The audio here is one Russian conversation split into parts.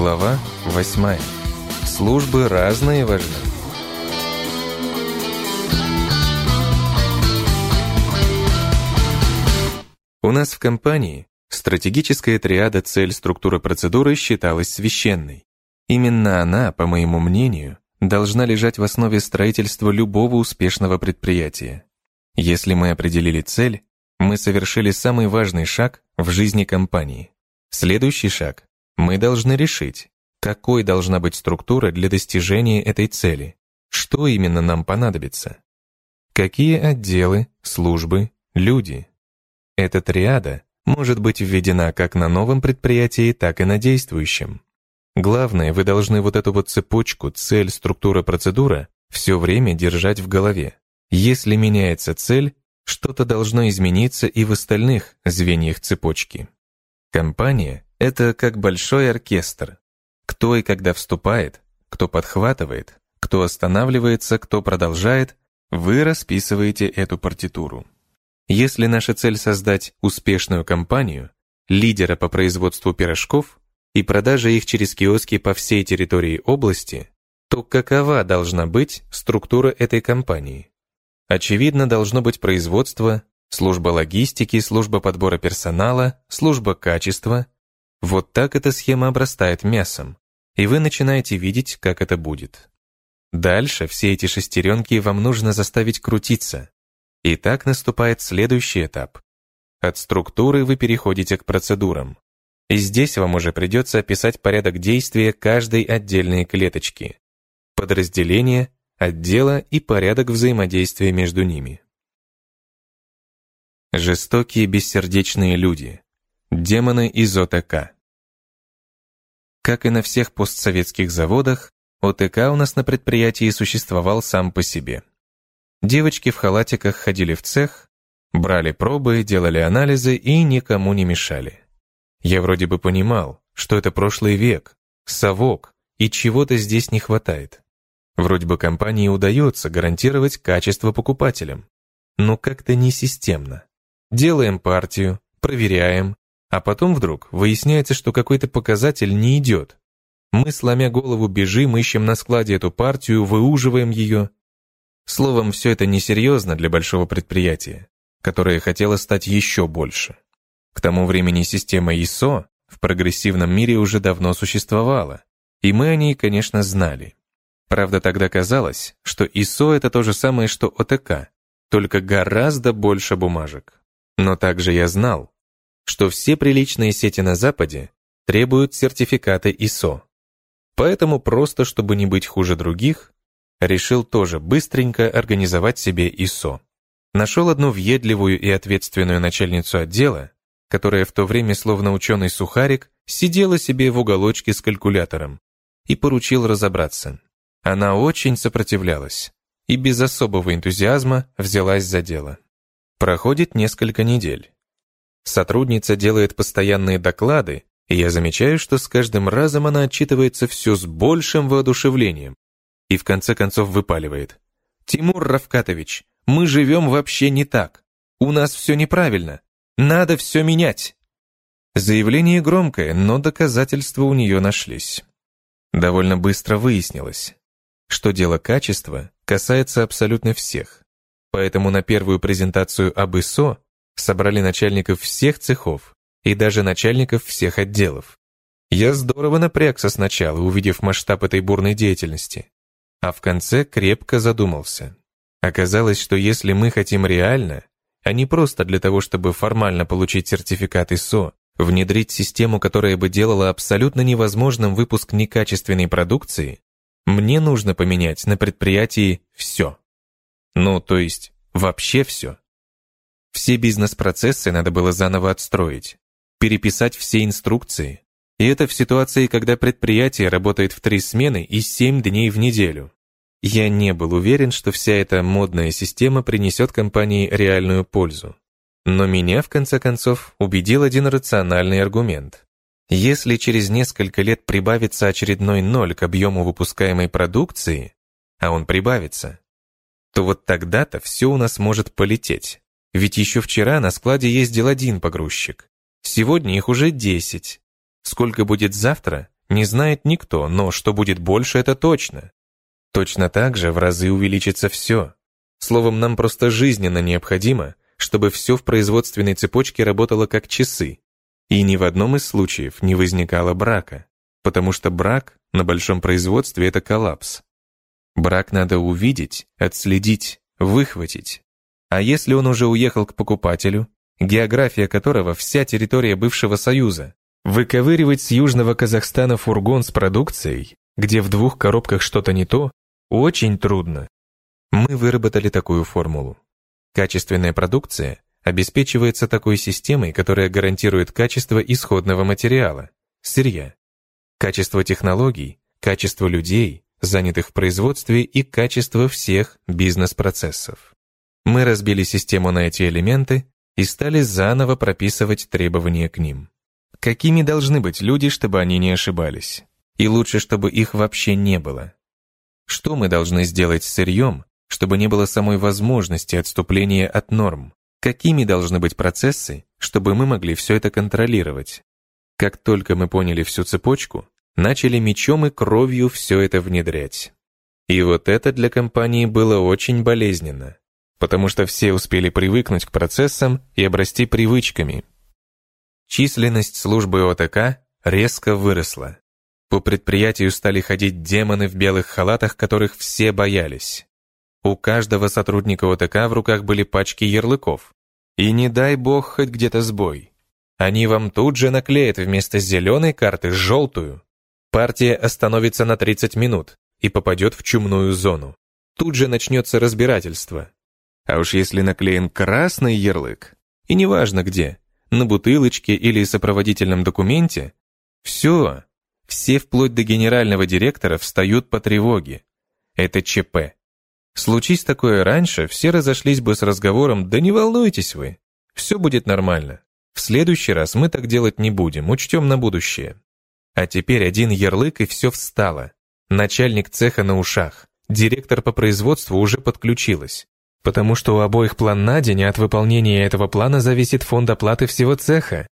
Глава 8. Службы разные важны. У нас в компании стратегическая триада цель структура процедуры считалась священной. Именно она, по моему мнению, должна лежать в основе строительства любого успешного предприятия. Если мы определили цель, мы совершили самый важный шаг в жизни компании. Следующий шаг мы должны решить, какой должна быть структура для достижения этой цели, что именно нам понадобится. Какие отделы, службы, люди. Эта триада может быть введена как на новом предприятии, так и на действующем. Главное, вы должны вот эту вот цепочку, цель, структура, процедура все время держать в голове. Если меняется цель, что-то должно измениться и в остальных звеньях цепочки. Компания это как большой оркестр. Кто и когда вступает, кто подхватывает, кто останавливается, кто продолжает, вы расписываете эту партитуру. Если наша цель создать успешную компанию, лидера по производству пирожков и продаже их через киоски по всей территории области, то какова должна быть структура этой компании? Очевидно, должно быть производство, служба логистики, служба подбора персонала, служба качества, вот так эта схема обрастает мясом, и вы начинаете видеть, как это будет. Дальше все эти шестеренки вам нужно заставить крутиться. И так наступает следующий этап. От структуры вы переходите к процедурам. И здесь вам уже придется описать порядок действия каждой отдельной клеточки, подразделения, отдела и порядок взаимодействия между ними. Жестокие бессердечные люди. Демоны из ОТК. Как и на всех постсоветских заводах, ОТК у нас на предприятии существовал сам по себе. Девочки в халатиках ходили в цех, брали пробы, делали анализы и никому не мешали. Я вроде бы понимал, что это прошлый век, совок, и чего-то здесь не хватает. Вроде бы компании удается гарантировать качество покупателям, но как-то не системно. Делаем партию, проверяем, а потом вдруг выясняется, что какой-то показатель не идет. Мы, сломя голову, бежим, ищем на складе эту партию, выуживаем ее. Словом, все это несерьезно для большого предприятия, которое хотело стать еще больше. К тому времени система ISO в прогрессивном мире уже давно существовала, и мы о ней, конечно, знали. Правда, тогда казалось, что ISO — это то же самое, что ОТК, только гораздо больше бумажек. Но также я знал, что все приличные сети на Западе требуют сертификата ISO. Поэтому просто, чтобы не быть хуже других, решил тоже быстренько организовать себе ISO. Нашел одну въедливую и ответственную начальницу отдела, которая в то время, словно ученый сухарик, сидела себе в уголочке с калькулятором и поручил разобраться. Она очень сопротивлялась и без особого энтузиазма взялась за дело. Проходит несколько недель. Сотрудница делает постоянные доклады, и я замечаю, что с каждым разом она отчитывается все с большим воодушевлением. И в конце концов выпаливает. «Тимур Равкатович, мы живем вообще не так. У нас все неправильно. Надо все менять». Заявление громкое, но доказательства у нее нашлись. Довольно быстро выяснилось, что дело качества касается абсолютно всех. Поэтому на первую презентацию об ИСО собрали начальников всех цехов и даже начальников всех отделов. Я здорово напрягся сначала, увидев масштаб этой бурной деятельности, а в конце крепко задумался. Оказалось, что если мы хотим реально, а не просто для того, чтобы формально получить сертификат ИСО, внедрить систему, которая бы делала абсолютно невозможным выпуск некачественной продукции, мне нужно поменять на предприятии все. Ну, то есть, вообще все. Все бизнес-процессы надо было заново отстроить, переписать все инструкции. И это в ситуации, когда предприятие работает в три смены и семь дней в неделю. Я не был уверен, что вся эта модная система принесет компании реальную пользу. Но меня, в конце концов, убедил один рациональный аргумент. Если через несколько лет прибавится очередной ноль к объему выпускаемой продукции, а он прибавится, то вот тогда-то все у нас может полететь. Ведь еще вчера на складе ездил один погрузчик. Сегодня их уже десять. Сколько будет завтра, не знает никто, но что будет больше, это точно. Точно так же в разы увеличится все. Словом, нам просто жизненно необходимо, чтобы все в производственной цепочке работало как часы. И ни в одном из случаев не возникало брака, потому что брак на большом производстве – это коллапс. Брак надо увидеть, отследить, выхватить. А если он уже уехал к покупателю, география которого вся территория бывшего Союза, выковыривать с Южного Казахстана фургон с продукцией, где в двух коробках что-то не то, очень трудно. Мы выработали такую формулу. Качественная продукция обеспечивается такой системой, которая гарантирует качество исходного материала, сырья, качество технологий, качество людей, занятых в производстве и качество всех бизнес-процессов. Мы разбили систему на эти элементы и стали заново прописывать требования к ним. Какими должны быть люди, чтобы они не ошибались? И лучше, чтобы их вообще не было. Что мы должны сделать с сырьем, чтобы не было самой возможности отступления от норм? Какими должны быть процессы, чтобы мы могли все это контролировать? Как только мы поняли всю цепочку, начали мечом и кровью все это внедрять. И вот это для компании было очень болезненно, потому что все успели привыкнуть к процессам и обрасти привычками. Численность службы ОТК резко выросла. По предприятию стали ходить демоны в белых халатах, которых все боялись. У каждого сотрудника ОТК в руках были пачки ярлыков. И не дай бог хоть где-то сбой. Они вам тут же наклеят вместо зеленой карты желтую. Партия остановится на 30 минут и попадет в чумную зону. Тут же начнется разбирательство. А уж если наклеен красный ярлык, и неважно где, на бутылочке или сопроводительном документе, все, все вплоть до генерального директора встают по тревоге. Это ЧП. Случись такое раньше, все разошлись бы с разговором «Да не волнуйтесь вы, все будет нормально. В следующий раз мы так делать не будем, учтем на будущее». А теперь один ярлык и все встало. Начальник цеха на ушах. Директор по производству уже подключилась. Потому что у обоих план на день, а от выполнения этого плана зависит фонд оплаты всего цеха.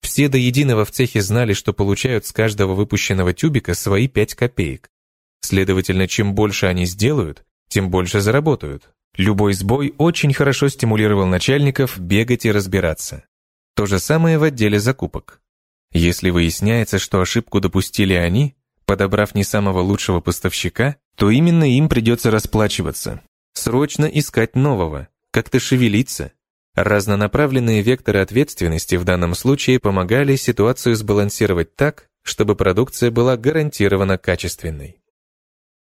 Все до единого в цехе знали, что получают с каждого выпущенного тюбика свои 5 копеек. Следовательно, чем больше они сделают, тем больше заработают. Любой сбой очень хорошо стимулировал начальников бегать и разбираться. То же самое в отделе закупок. Если выясняется, что ошибку допустили они, подобрав не самого лучшего поставщика, то именно им придется расплачиваться. Срочно искать нового, как-то шевелиться, Разнонаправленные векторы ответственности в данном случае помогали ситуацию сбалансировать так, чтобы продукция была гарантированно качественной.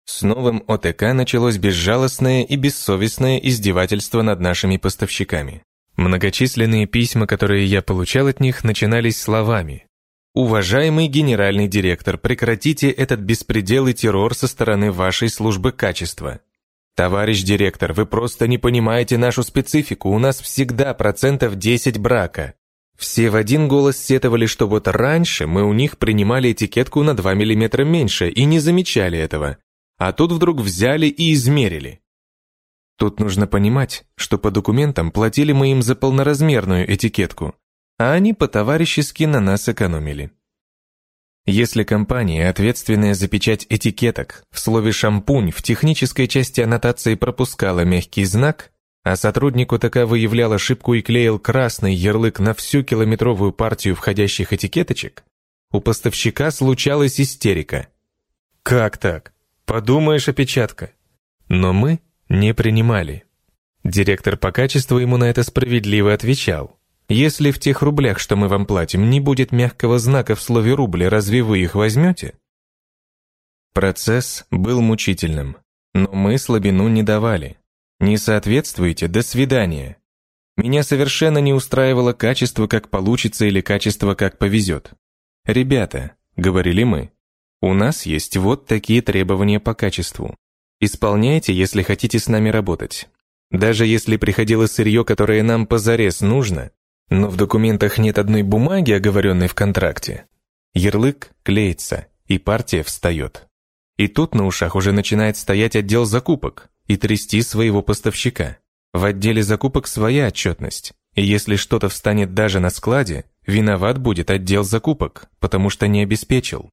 С новым ОТК началось безжалостное и бессовестное издевательство над нашими поставщиками. Многочисленные письма, которые я получал от них, начинались словами «Уважаемый генеральный директор, прекратите этот беспредел и террор со стороны вашей службы качества. «Товарищ директор, вы просто не понимаете нашу специфику, у нас всегда процентов 10 брака». Все в один голос сетовали, что вот раньше мы у них принимали этикетку на 2 мм меньше и не замечали этого, а тут вдруг взяли и измерили. Тут нужно понимать, что по документам платили мы им за полноразмерную этикетку, а они по-товарищески на нас экономили. Если компания, ответственная за печать этикеток, в слове «шампунь» в технической части аннотации пропускала мягкий знак, а сотруднику ТК выявлял ошибку и клеил красный ярлык на всю километровую партию входящих этикеточек, у поставщика случалась истерика. «Как так? Подумаешь, опечатка!» Но мы не принимали. Директор по качеству ему на это справедливо отвечал. Если в тех рублях, что мы вам платим, не будет мягкого знака в слове «рубль», разве вы их возьмете? Процесс был мучительным, но мы слабину не давали. Не соответствуете, до свидания. Меня совершенно не устраивало качество, как получится, или качество, как повезет. «Ребята», — говорили мы, — «у нас есть вот такие требования по качеству. Исполняйте, если хотите с нами работать. Даже если приходило сырье, которое нам позарез нужно, но в документах нет одной бумаги, оговоренной в контракте. Ярлык клеится, и партия встает. И тут на ушах уже начинает стоять отдел закупок и трясти своего поставщика. В отделе закупок своя отчетность, и если что-то встанет даже на складе, виноват будет отдел закупок, потому что не обеспечил.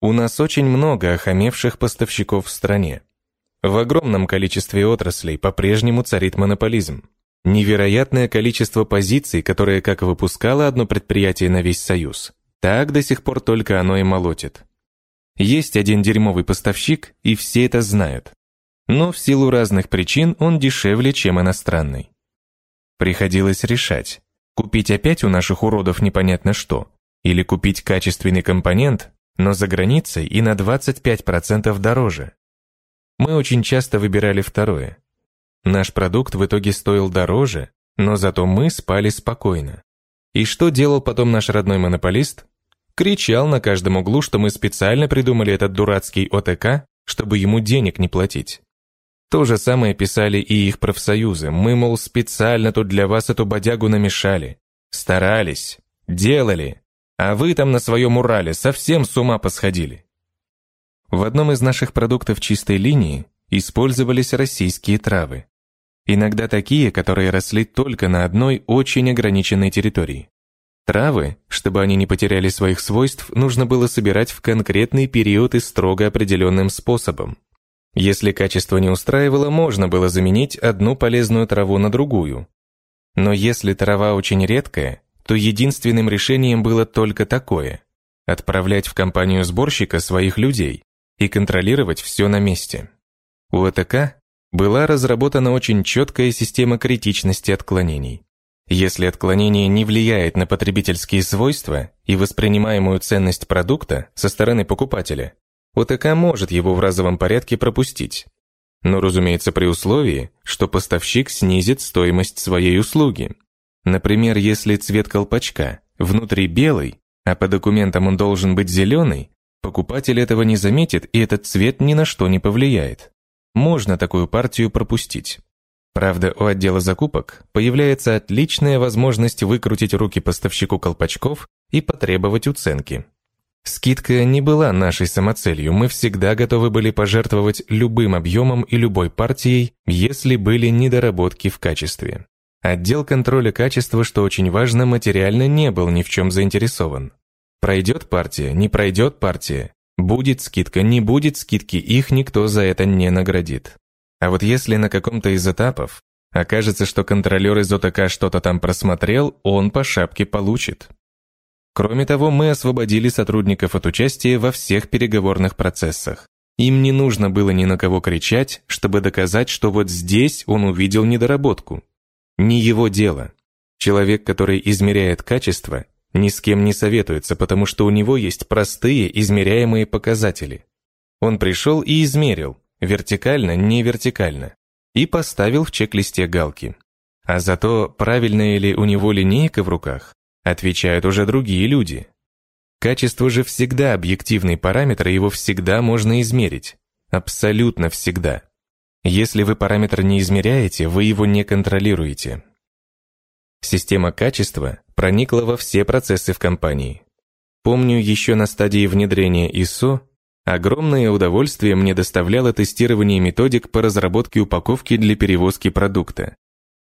У нас очень много охамевших поставщиков в стране. В огромном количестве отраслей по-прежнему царит монополизм. Невероятное количество позиций, которые как выпускало одно предприятие на весь Союз, так до сих пор только оно и молотит. Есть один дерьмовый поставщик, и все это знают. Но в силу разных причин он дешевле, чем иностранный. Приходилось решать, купить опять у наших уродов непонятно что, или купить качественный компонент, но за границей и на 25% дороже. Мы очень часто выбирали второе. Наш продукт в итоге стоил дороже, но зато мы спали спокойно. И что делал потом наш родной монополист? Кричал на каждом углу, что мы специально придумали этот дурацкий ОТК, чтобы ему денег не платить. То же самое писали и их профсоюзы. Мы, мол, специально тут для вас эту бодягу намешали. Старались, делали. А вы там на своем Урале совсем с ума посходили. В одном из наших продуктов чистой линии использовались российские травы. Иногда такие, которые росли только на одной очень ограниченной территории. Травы, чтобы они не потеряли своих свойств, нужно было собирать в конкретный период и строго определенным способом. Если качество не устраивало, можно было заменить одну полезную траву на другую. Но если трава очень редкая, то единственным решением было только такое – отправлять в компанию сборщика своих людей и контролировать все на месте. У ЭТК была разработана очень четкая система критичности отклонений. Если отклонение не влияет на потребительские свойства и воспринимаемую ценность продукта со стороны покупателя, ОТК может его в разовом порядке пропустить. Но, разумеется, при условии, что поставщик снизит стоимость своей услуги. Например, если цвет колпачка внутри белый, а по документам он должен быть зеленый, покупатель этого не заметит и этот цвет ни на что не повлияет. Можно такую партию пропустить. Правда, у отдела закупок появляется отличная возможность выкрутить руки поставщику колпачков и потребовать уценки. Скидка не была нашей самоцелью, мы всегда готовы были пожертвовать любым объемом и любой партией, если были недоработки в качестве. Отдел контроля качества, что очень важно, материально не был ни в чем заинтересован. Пройдет партия, не пройдет партия, будет скидка, не будет скидки, их никто за это не наградит. А вот если на каком-то из этапов окажется, что контролер из ОТК что-то там просмотрел, он по шапке получит. Кроме того, мы освободили сотрудников от участия во всех переговорных процессах. Им не нужно было ни на кого кричать, чтобы доказать, что вот здесь он увидел недоработку. Не его дело. Человек, который измеряет качество, ни с кем не советуется, потому что у него есть простые измеряемые показатели. Он пришел и измерил, вертикально, не вертикально, и поставил в чек-листе галки. А за то, правильная ли у него линейка в руках, отвечают уже другие люди. Качество же всегда объективный параметр, его всегда можно измерить. Абсолютно всегда. Если вы параметр не измеряете, вы его не контролируете. Система качества проникла во все процессы в компании. Помню, еще на стадии внедрения ISO Огромное удовольствие мне доставляло тестирование методик по разработке упаковки для перевозки продукта.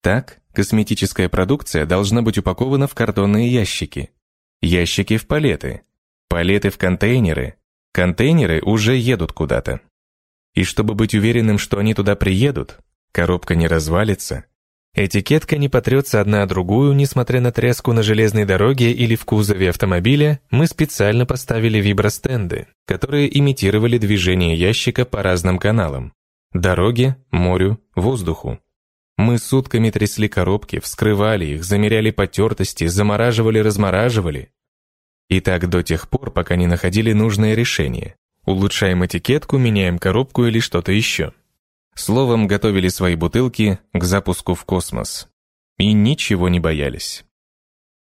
Так, косметическая продукция должна быть упакована в картонные ящики. Ящики в палеты. Палеты в контейнеры. Контейнеры уже едут куда-то. И чтобы быть уверенным, что они туда приедут, коробка не развалится, Этикетка не потрется одна о другую, несмотря на треску на железной дороге или в кузове автомобиля, мы специально поставили вибростенды, которые имитировали движение ящика по разным каналам – дороге, морю, воздуху. Мы сутками трясли коробки, вскрывали их, замеряли потертости, замораживали-размораживали. И так до тех пор, пока не находили нужное решение. Улучшаем этикетку, меняем коробку или что-то еще. Словом, готовили свои бутылки к запуску в космос. И ничего не боялись.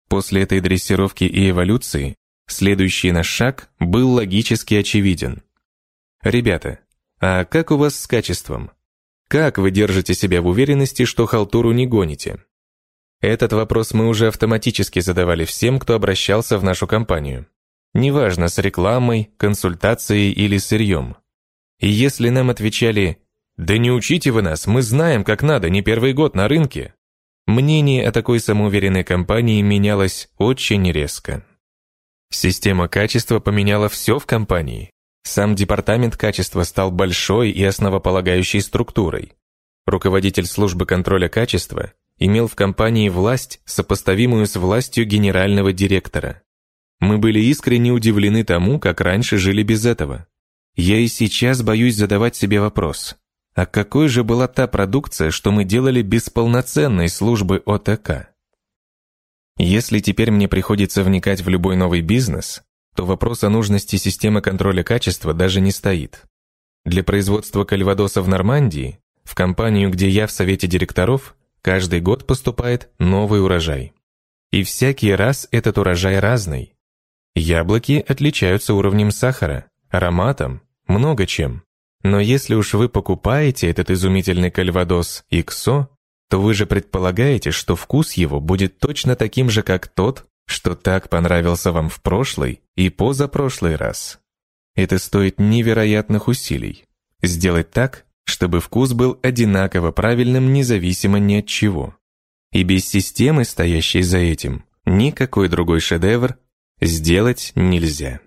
После этой дрессировки и эволюции следующий наш шаг был логически очевиден. Ребята, а как у вас с качеством? Как вы держите себя в уверенности, что халтуру не гоните? Этот вопрос мы уже автоматически задавали всем, кто обращался в нашу компанию. Неважно, с рекламой, консультацией или сырьем. И если нам отвечали «Да не учите вы нас, мы знаем, как надо, не первый год на рынке». Мнение о такой самоуверенной компании менялось очень резко. Система качества поменяла все в компании. Сам департамент качества стал большой и основополагающей структурой. Руководитель службы контроля качества имел в компании власть, сопоставимую с властью генерального директора. Мы были искренне удивлены тому, как раньше жили без этого. Я и сейчас боюсь задавать себе вопрос, а какой же была та продукция, что мы делали без полноценной службы ОТК? Если теперь мне приходится вникать в любой новый бизнес, то вопрос о нужности системы контроля качества даже не стоит. Для производства кальвадоса в Нормандии, в компанию, где я в совете директоров, каждый год поступает новый урожай. И всякий раз этот урожай разный. Яблоки отличаются уровнем сахара, ароматом, много чем. Но если уж вы покупаете этот изумительный кальвадос XO, то вы же предполагаете, что вкус его будет точно таким же, как тот, что так понравился вам в прошлый и позапрошлый раз. Это стоит невероятных усилий. Сделать так, чтобы вкус был одинаково правильным независимо ни от чего. И без системы, стоящей за этим, никакой другой шедевр сделать нельзя.